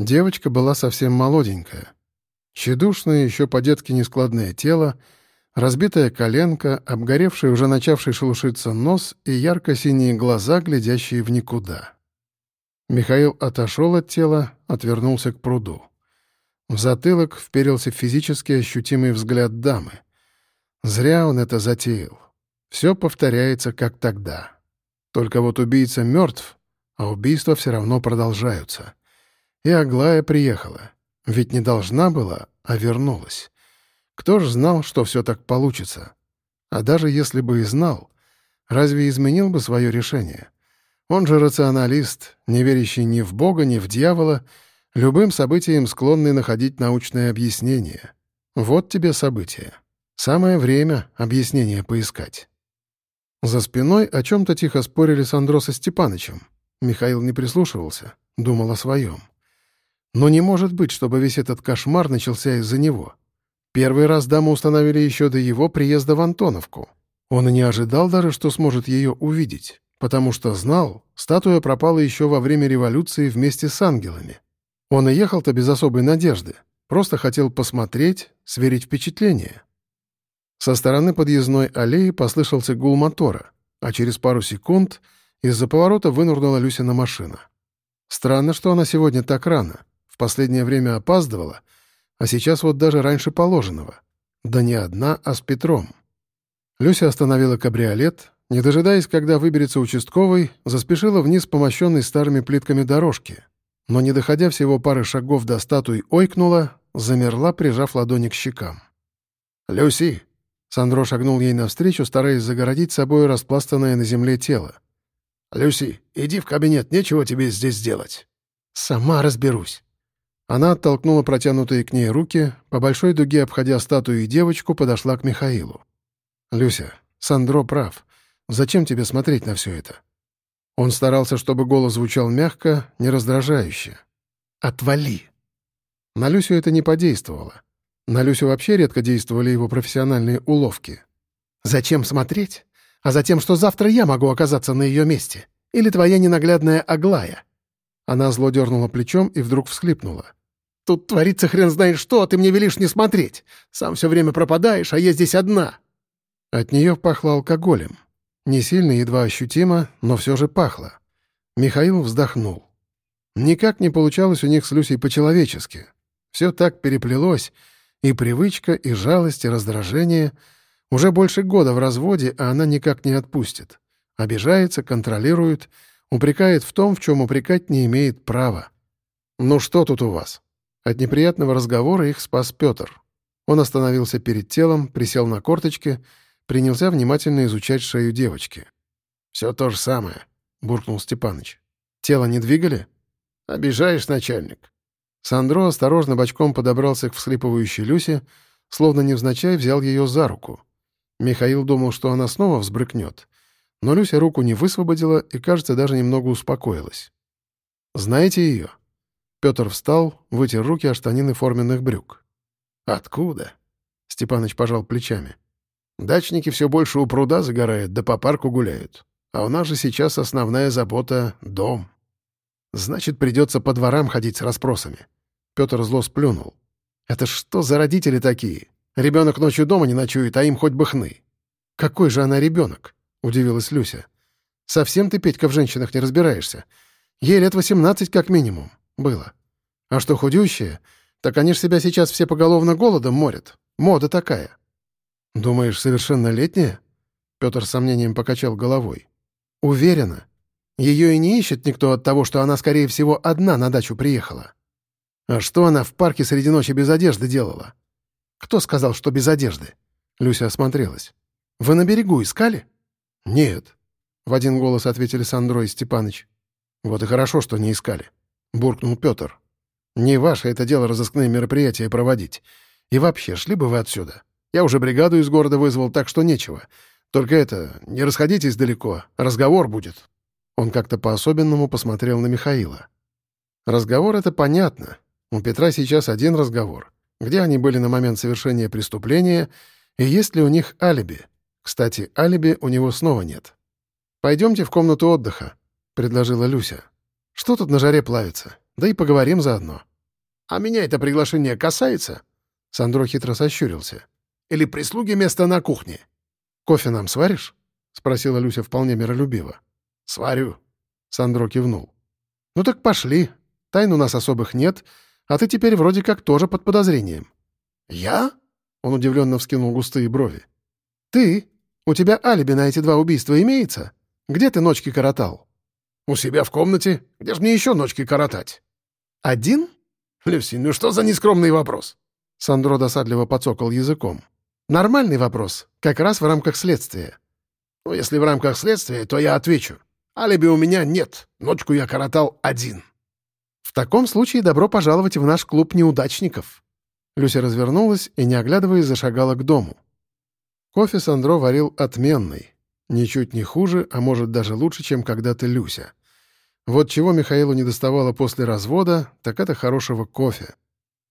Девочка была совсем молоденькая. Тщедушное, еще по-детски нескладное тело, разбитая коленка, обгоревший, уже начавший шелушиться нос и ярко-синие глаза, глядящие в никуда. Михаил отошел от тела, отвернулся к пруду. В затылок вперился физически ощутимый взгляд дамы. Зря он это затеял. Все повторяется, как тогда. Только вот убийца мертв, а убийства все равно продолжаются. И Аглая приехала. Ведь не должна была, а вернулась. Кто ж знал, что все так получится? А даже если бы и знал, разве изменил бы свое решение? Он же рационалист, не верящий ни в Бога, ни в дьявола, любым событиям склонный находить научное объяснение. Вот тебе событие. Самое время объяснение поискать. За спиной о чем-то тихо спорили Сандро со Степанычем. Михаил не прислушивался, думал о своем. Но не может быть, чтобы весь этот кошмар начался из-за него. Первый раз даму установили еще до его приезда в Антоновку. Он и не ожидал даже, что сможет ее увидеть, потому что знал, статуя пропала еще во время революции вместе с ангелами. Он и ехал-то без особой надежды, просто хотел посмотреть, сверить впечатление. Со стороны подъездной аллеи послышался гул мотора, а через пару секунд из-за поворота вынурнула Люсина машина. Странно, что она сегодня так рано последнее время опаздывала, а сейчас вот даже раньше положенного. Да не одна, а с Петром. Люся остановила кабриолет, не дожидаясь, когда выберется участковый, заспешила вниз по мощенной старыми плитками дорожки, но, не доходя всего пары шагов до статуи, ойкнула, замерла, прижав ладони к щекам. «Люси!» Сандро шагнул ей навстречу, стараясь загородить собой распластанное на земле тело. «Люси, иди в кабинет, нечего тебе здесь делать». «Сама разберусь». Она оттолкнула протянутые к ней руки, по большой дуге обходя статую и девочку, подошла к Михаилу. «Люся, Сандро прав. Зачем тебе смотреть на все это?» Он старался, чтобы голос звучал мягко, не раздражающе. «Отвали!» На Люсю это не подействовало. На Люсю вообще редко действовали его профессиональные уловки. «Зачем смотреть? А затем, что завтра я могу оказаться на ее месте. Или твоя ненаглядная Аглая». Она зло дернула плечом и вдруг всхлипнула. Тут творится хрен знает что, а ты мне велишь не смотреть. Сам все время пропадаешь, а я здесь одна». От нее пахло алкоголем. Не сильно, едва ощутимо, но все же пахло. Михаил вздохнул. Никак не получалось у них с Люсей по-человечески. Все так переплелось, и привычка, и жалость, и раздражение. Уже больше года в разводе, а она никак не отпустит. Обижается, контролирует, упрекает в том, в чем упрекать не имеет права. «Ну что тут у вас?» От неприятного разговора их спас Петр. Он остановился перед телом, присел на корточки, принялся внимательно изучать шею девочки. «Все то же самое», — буркнул Степаныч. «Тело не двигали?» «Обижаешь, начальник». Сандро осторожно бочком подобрался к всхлипывающей Люсе, словно невзначай взял ее за руку. Михаил думал, что она снова взбрыкнет, но Люся руку не высвободила и, кажется, даже немного успокоилась. «Знаете ее?» Петр встал, вытер руки о штанины форменных брюк. «Откуда?» — Степаныч пожал плечами. «Дачники все больше у пруда загорают, да по парку гуляют. А у нас же сейчас основная забота — дом. Значит, придется по дворам ходить с расспросами». Петр зло сплюнул. «Это что за родители такие? Ребенок ночью дома не ночует, а им хоть бы хны». «Какой же она ребенок?» — удивилась Люся. «Совсем ты, Петька, в женщинах не разбираешься. Ей лет восемнадцать как минимум. Было. А что худющие, так они ж себя сейчас все поголовно голодом морят. Мода такая. Думаешь, совершеннолетняя? Петр с сомнением покачал головой. Уверена. Ее и не ищет никто от того, что она, скорее всего, одна на дачу приехала. А что она в парке среди ночи без одежды делала? Кто сказал, что без одежды? Люся осмотрелась. Вы на берегу искали? Нет. В один голос ответили Сандро и Степаныч. Вот и хорошо, что не искали. — буркнул Петр. «Не ваше это дело разыскные мероприятия проводить. И вообще, шли бы вы отсюда. Я уже бригаду из города вызвал, так что нечего. Только это, не расходитесь далеко, разговор будет». Он как-то по-особенному посмотрел на Михаила. «Разговор — это понятно. У Петра сейчас один разговор. Где они были на момент совершения преступления, и есть ли у них алиби? Кстати, алиби у него снова нет. «Пойдемте в комнату отдыха», — предложила Люся. Что тут на жаре плавится? Да и поговорим заодно. А меня это приглашение касается?» Сандро хитро сощурился. «Или прислуги место на кухне?» «Кофе нам сваришь?» — спросила Люся вполне миролюбиво. «Сварю». Сандро кивнул. «Ну так пошли. Тайн у нас особых нет, а ты теперь вроде как тоже под подозрением». «Я?» — он удивленно вскинул густые брови. «Ты? У тебя алиби на эти два убийства имеется? Где ты ночки коротал?» «У себя в комнате. Где же мне еще ночки коротать?» «Один?» «Люси, ну что за нескромный вопрос?» Сандро досадливо подсокал языком. «Нормальный вопрос, как раз в рамках следствия». «Ну, если в рамках следствия, то я отвечу. Алиби у меня нет. Ночку я коротал один». «В таком случае добро пожаловать в наш клуб неудачников». Люся развернулась и, не оглядываясь, зашагала к дому. Кофе Сандро варил отменный. Ничуть не хуже, а может даже лучше, чем когда-то Люся. Вот чего Михаилу не доставало после развода, так это хорошего кофе.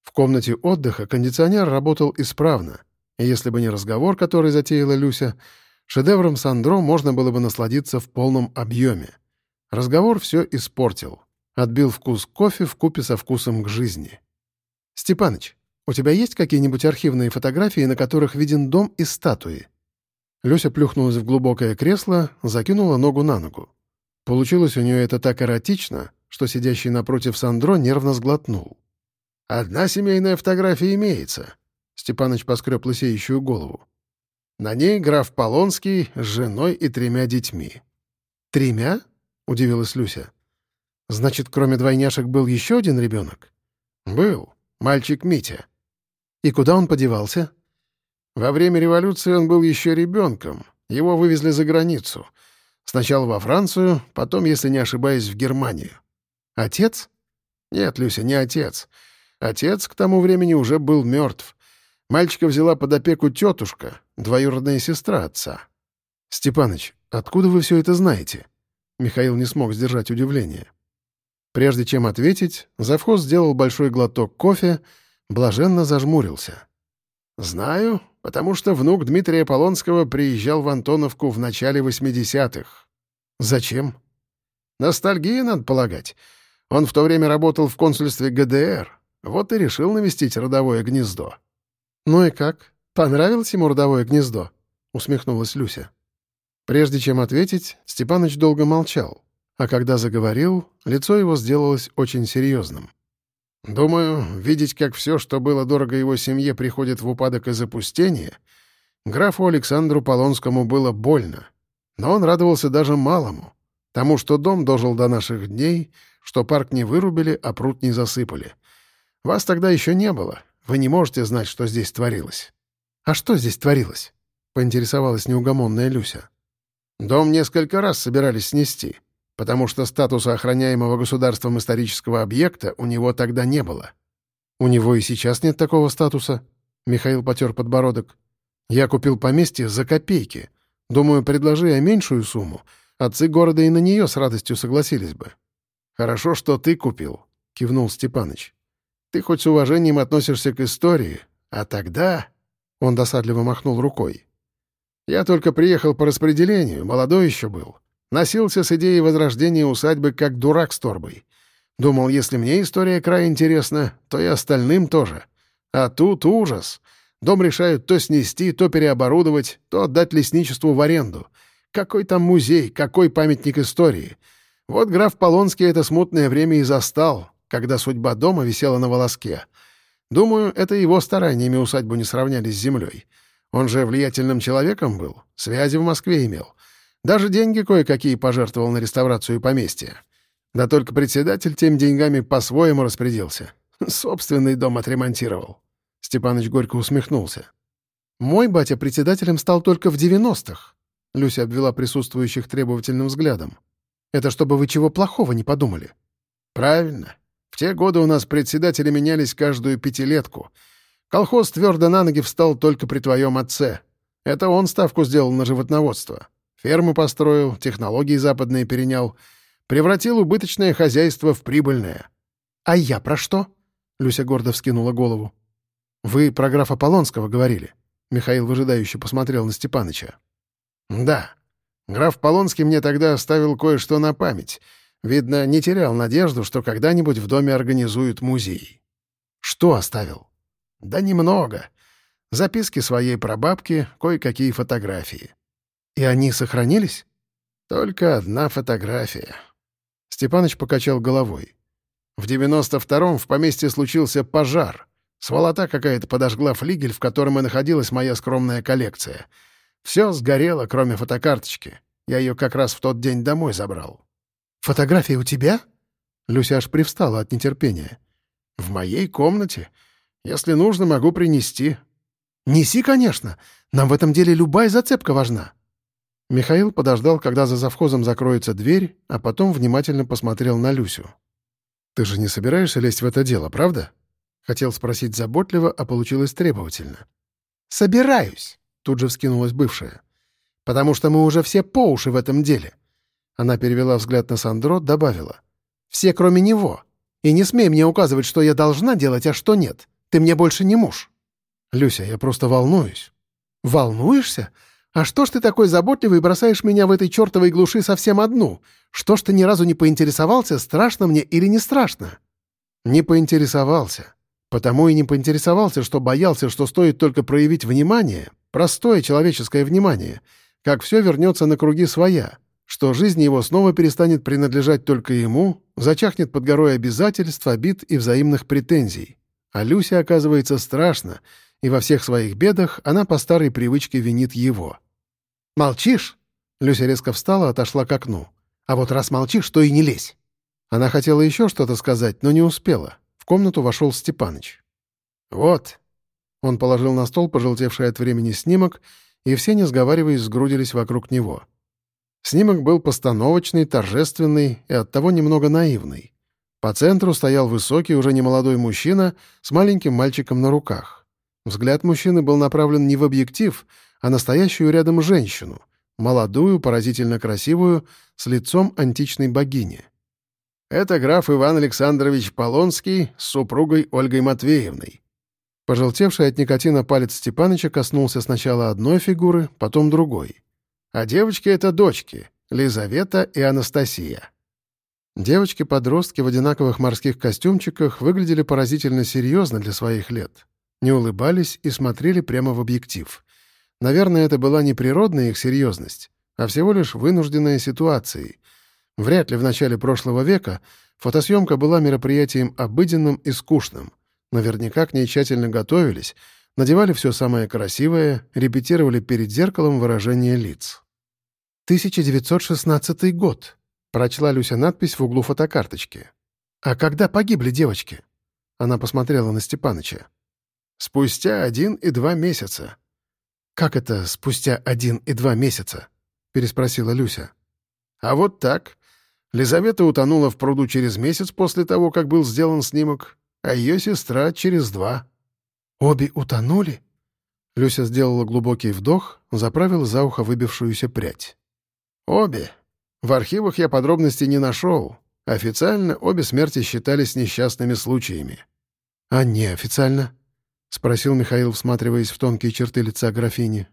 В комнате отдыха кондиционер работал исправно, и если бы не разговор, который затеяла Люся, шедевром Сандро можно было бы насладиться в полном объеме. Разговор все испортил. Отбил вкус кофе в купе со вкусом к жизни. «Степаныч, у тебя есть какие-нибудь архивные фотографии, на которых виден дом и статуи?» Люся плюхнулась в глубокое кресло, закинула ногу на ногу. Получилось у нее это так эротично, что сидящий напротив Сандро нервно сглотнул. «Одна семейная фотография имеется», — Степаныч поскреб лысеющую голову. На ней граф Полонский с женой и тремя детьми. «Тремя?» — удивилась Люся. «Значит, кроме двойняшек был еще один ребенок?» «Был. Мальчик Митя». «И куда он подевался?» «Во время революции он был еще ребенком. Его вывезли за границу. Сначала во Францию, потом, если не ошибаюсь, в Германию. Отец? Нет, Люся, не отец. Отец к тому времени уже был мертв. Мальчика взяла под опеку тетушка, двоюродная сестра отца. «Степаныч, откуда вы все это знаете?» Михаил не смог сдержать удивление. Прежде чем ответить, завхоз сделал большой глоток кофе, блаженно зажмурился. «Знаю, потому что внук Дмитрия Полонского приезжал в Антоновку в начале 80-х. Зачем? Ностальгия, надо полагать. Он в то время работал в консульстве ГДР. Вот и решил навестить родовое гнездо. «Ну и как? Понравилось ему родовое гнездо?» — усмехнулась Люся. Прежде чем ответить, Степаныч долго молчал, а когда заговорил, лицо его сделалось очень серьезным. Думаю, видеть, как все, что было дорого его семье, приходит в упадок и запустение, графу Александру Полонскому было больно. Но он радовался даже малому. Тому, что дом дожил до наших дней, что парк не вырубили, а пруд не засыпали. Вас тогда еще не было. Вы не можете знать, что здесь творилось. «А что здесь творилось?» — поинтересовалась неугомонная Люся. «Дом несколько раз собирались снести потому что статуса охраняемого государством исторического объекта у него тогда не было. «У него и сейчас нет такого статуса», — Михаил потер подбородок. «Я купил поместье за копейки. Думаю, предложи я меньшую сумму, отцы города и на нее с радостью согласились бы». «Хорошо, что ты купил», — кивнул Степаныч. «Ты хоть с уважением относишься к истории, а тогда...» Он досадливо махнул рукой. «Я только приехал по распределению, молодой еще был. Носился с идеей возрождения усадьбы как дурак с торбой. Думал, если мне история края интересна, то и остальным тоже. А тут ужас. Дом решают то снести, то переоборудовать, то отдать лесничеству в аренду. Какой там музей, какой памятник истории. Вот граф Полонский это смутное время и застал, когда судьба дома висела на волоске. Думаю, это его стараниями усадьбу не сравняли с землей. Он же влиятельным человеком был, связи в Москве имел. Даже деньги кое-какие пожертвовал на реставрацию поместья. Да только председатель тем деньгами по-своему распорядился. Собственный дом отремонтировал. Степаныч горько усмехнулся. «Мой батя председателем стал только в 90-х», — Люся обвела присутствующих требовательным взглядом. «Это чтобы вы чего плохого не подумали». «Правильно. В те годы у нас председатели менялись каждую пятилетку. Колхоз твердо на ноги встал только при твоем отце. Это он ставку сделал на животноводство. Ферму построил, технологии западные перенял. Превратил убыточное хозяйство в прибыльное. «А я про что?» — Люся гордо вскинула голову. «Вы про графа Полонского говорили?» Михаил выжидающе посмотрел на Степаныча. «Да. Граф Полонский мне тогда оставил кое-что на память. Видно, не терял надежду, что когда-нибудь в доме организуют музей». Что оставил? Да немного. Записки своей прабабки, кое-какие фотографии. И они сохранились? Только одна фотография. Степаныч покачал головой. В 92-м в поместье случился пожар. Сволота какая-то подожгла флигель, в котором и находилась моя скромная коллекция. Все сгорело, кроме фотокарточки. Я ее как раз в тот день домой забрал. «Фотография у тебя?» Люся аж привстала от нетерпения. «В моей комнате. Если нужно, могу принести». «Неси, конечно. Нам в этом деле любая зацепка важна». Михаил подождал, когда за завхозом закроется дверь, а потом внимательно посмотрел на Люсю. «Ты же не собираешься лезть в это дело, правда?» Хотел спросить заботливо, а получилось требовательно. «Собираюсь», — тут же вскинулась бывшая. «Потому что мы уже все по уши в этом деле». Она перевела взгляд на Сандро, добавила. «Все, кроме него. И не смей мне указывать, что я должна делать, а что нет. Ты мне больше не муж». «Люся, я просто волнуюсь». «Волнуешься? А что ж ты такой заботливый и бросаешь меня в этой чертовой глуши совсем одну? Что ж ты ни разу не поинтересовался, страшно мне или не страшно?» «Не поинтересовался. Потому и не поинтересовался, что боялся, что стоит только проявить внимание, простое человеческое внимание, как все вернется на круги своя, что жизнь его снова перестанет принадлежать только ему, зачахнет под горой обязательств, обид и взаимных претензий. А Люся, оказывается, страшно, и во всех своих бедах она по старой привычке винит его. «Молчишь?» Люся резко встала, отошла к окну. «А вот раз молчишь, то и не лезь». Она хотела еще что-то сказать, но не успела комнату вошел Степаныч. «Вот». Он положил на стол пожелтевший от времени снимок, и все, не сговариваясь, сгрудились вокруг него. Снимок был постановочный, торжественный и оттого немного наивный. По центру стоял высокий, уже немолодой мужчина с маленьким мальчиком на руках. Взгляд мужчины был направлен не в объектив, а настоящую рядом женщину, молодую, поразительно красивую, с лицом античной богини. Это граф Иван Александрович Полонский с супругой Ольгой Матвеевной. Пожелтевший от никотина палец Степаныча коснулся сначала одной фигуры, потом другой. А девочки — это дочки — Лизавета и Анастасия. Девочки-подростки в одинаковых морских костюмчиках выглядели поразительно серьезно для своих лет. Не улыбались и смотрели прямо в объектив. Наверное, это была не природная их серьезность, а всего лишь вынужденная ситуацией — Вряд ли в начале прошлого века фотосъемка была мероприятием обыденным и скучным. Наверняка к ней тщательно готовились, надевали все самое красивое, репетировали перед зеркалом выражение лиц. «1916 год», — прочла Люся надпись в углу фотокарточки. «А когда погибли девочки?» Она посмотрела на Степаныча. «Спустя один и два месяца». «Как это «спустя один и два месяца»?» — переспросила Люся. «А вот так. Лизавета утонула в пруду через месяц после того, как был сделан снимок, а ее сестра — через два. «Обе утонули?» Люся сделала глубокий вдох, заправила за ухо выбившуюся прядь. «Обе. В архивах я подробностей не нашел. Официально обе смерти считались несчастными случаями». «А неофициально?» — спросил Михаил, всматриваясь в тонкие черты лица графини.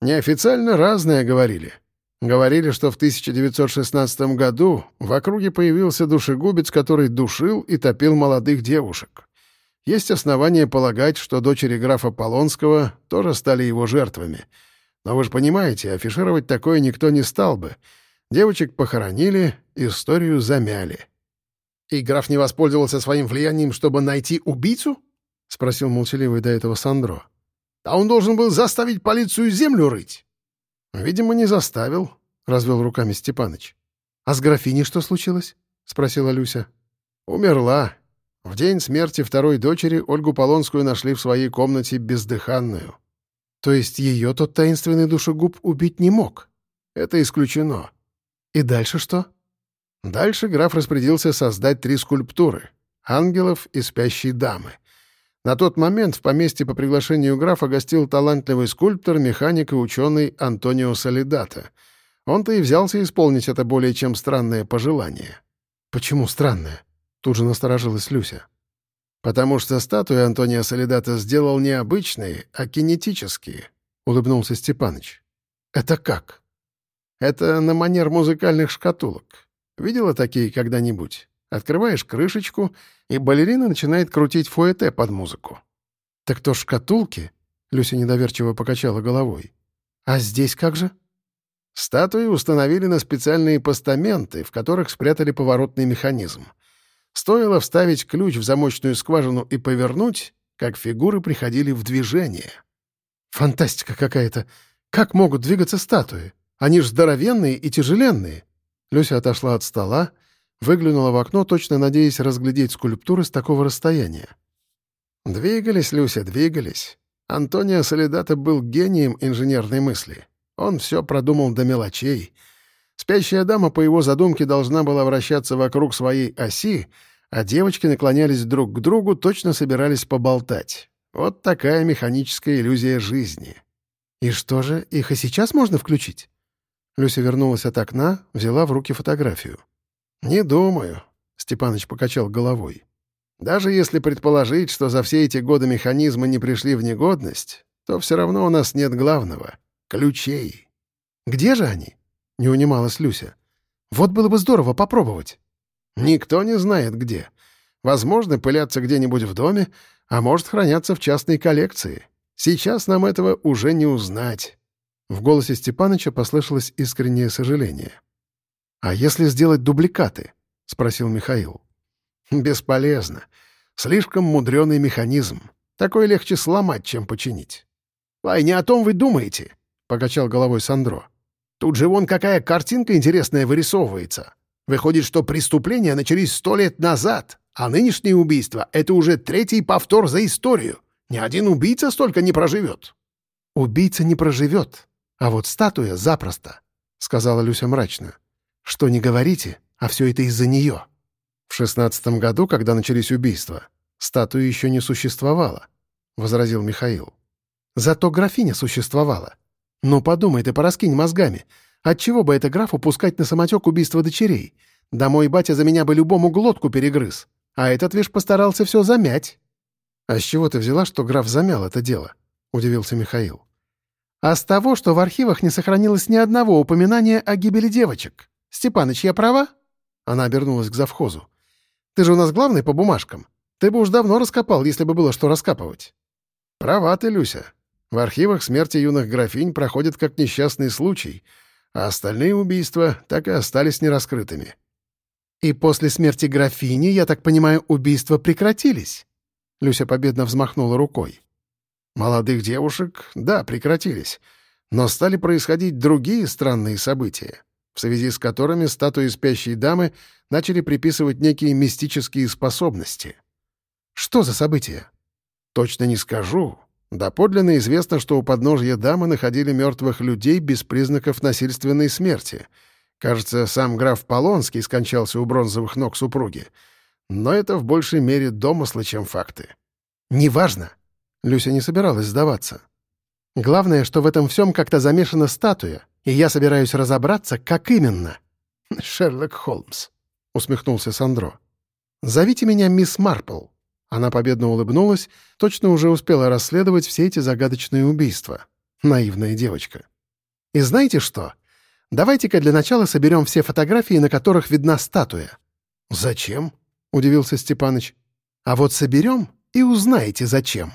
«Неофициально разное говорили. Говорили, что в 1916 году в округе появился душегубец, который душил и топил молодых девушек. Есть основания полагать, что дочери графа Полонского тоже стали его жертвами. Но вы же понимаете, афишировать такое никто не стал бы. Девочек похоронили, историю замяли. «И граф не воспользовался своим влиянием, чтобы найти убийцу?» — спросил молчаливый до этого Сандро. «А он должен был заставить полицию землю рыть». «Видимо, не заставил», — развел руками Степаныч. «А с графиней что случилось?» — спросила Люся. «Умерла. В день смерти второй дочери Ольгу Полонскую нашли в своей комнате бездыханную». «То есть ее тот таинственный душегуб убить не мог?» «Это исключено». «И дальше что?» Дальше граф распорядился создать три скульптуры — ангелов и спящей дамы — на тот момент в поместье по приглашению графа гостил талантливый скульптор, механик и ученый Антонио Солидата. Он-то и взялся исполнить это более чем странное пожелание. «Почему странное?» — тут же насторожилась Люся. «Потому что статуи Антонио Солидата сделал не обычные, а кинетические», — улыбнулся Степаныч. «Это как?» «Это на манер музыкальных шкатулок. Видела такие когда-нибудь? Открываешь крышечку, и балерина начинает крутить фуэте под музыку. «Так то шкатулки?» — Люся недоверчиво покачала головой. «А здесь как же?» Статуи установили на специальные постаменты, в которых спрятали поворотный механизм. Стоило вставить ключ в замочную скважину и повернуть, как фигуры приходили в движение. «Фантастика какая-то! Как могут двигаться статуи? Они ж здоровенные и тяжеленные!» Люся отошла от стола, выглянула в окно, точно надеясь разглядеть скульптуры с такого расстояния. Двигались, Люся, двигались. Антонио Солидата был гением инженерной мысли. Он все продумал до мелочей. Спящая дама, по его задумке, должна была вращаться вокруг своей оси, а девочки наклонялись друг к другу, точно собирались поболтать. Вот такая механическая иллюзия жизни. «И что же, их и сейчас можно включить?» Люся вернулась от окна, взяла в руки фотографию. «Не думаю», — Степаныч покачал головой. «Даже если предположить, что за все эти годы механизмы не пришли в негодность, то все равно у нас нет главного — ключей». «Где же они?» — не унималась Люся. «Вот было бы здорово попробовать». «Никто не знает, где. Возможно, пылятся где-нибудь в доме, а может, хранятся в частной коллекции. Сейчас нам этого уже не узнать». В голосе Степаныча послышалось искреннее сожаление. «А если сделать дубликаты?» — спросил Михаил. «Бесполезно. Слишком мудреный механизм. Такой легче сломать, чем починить». «Ай, не о том вы думаете», — покачал головой Сандро. «Тут же вон какая картинка интересная вырисовывается. Выходит, что преступления начались сто лет назад, а нынешнее убийство — это уже третий повтор за историю. Ни один убийца столько не проживет». «Убийца не проживет, а вот статуя запросто», — сказала Люся мрачно. Что не говорите, а все это из-за нее. В шестнадцатом году, когда начались убийства, статуи еще не существовало, — возразил Михаил. Зато графиня существовала. Ну, подумай ты, пораскинь мозгами. Отчего бы это графу пускать на самотек убийство дочерей? Да мой батя за меня бы любому глотку перегрыз. А этот, вишь, постарался все замять. «А с чего ты взяла, что граф замял это дело?» — удивился Михаил. «А с того, что в архивах не сохранилось ни одного упоминания о гибели девочек. «Степаныч, я права?» Она обернулась к завхозу. «Ты же у нас главный по бумажкам. Ты бы уж давно раскопал, если бы было что раскапывать». «Права ты, Люся. В архивах смерти юных графинь проходят как несчастный случай, а остальные убийства так и остались нераскрытыми». «И после смерти графини, я так понимаю, убийства прекратились?» Люся победно взмахнула рукой. «Молодых девушек, да, прекратились, но стали происходить другие странные события в связи с которыми статуи спящей дамы начали приписывать некие мистические способности. Что за события? Точно не скажу. Доподлинно известно, что у подножья дамы находили мертвых людей без признаков насильственной смерти. Кажется, сам граф Полонский скончался у бронзовых ног супруги. Но это в большей мере домыслы, чем факты. «Неважно». Люся не собиралась сдаваться. «Главное, что в этом всем как-то замешана статуя, и я собираюсь разобраться, как именно». «Шерлок Холмс», — усмехнулся Сандро. «Зовите меня мисс Марпл». Она победно улыбнулась, точно уже успела расследовать все эти загадочные убийства. Наивная девочка. «И знаете что? Давайте-ка для начала соберем все фотографии, на которых видна статуя». «Зачем?» — удивился Степаныч. «А вот соберем и узнаете, зачем».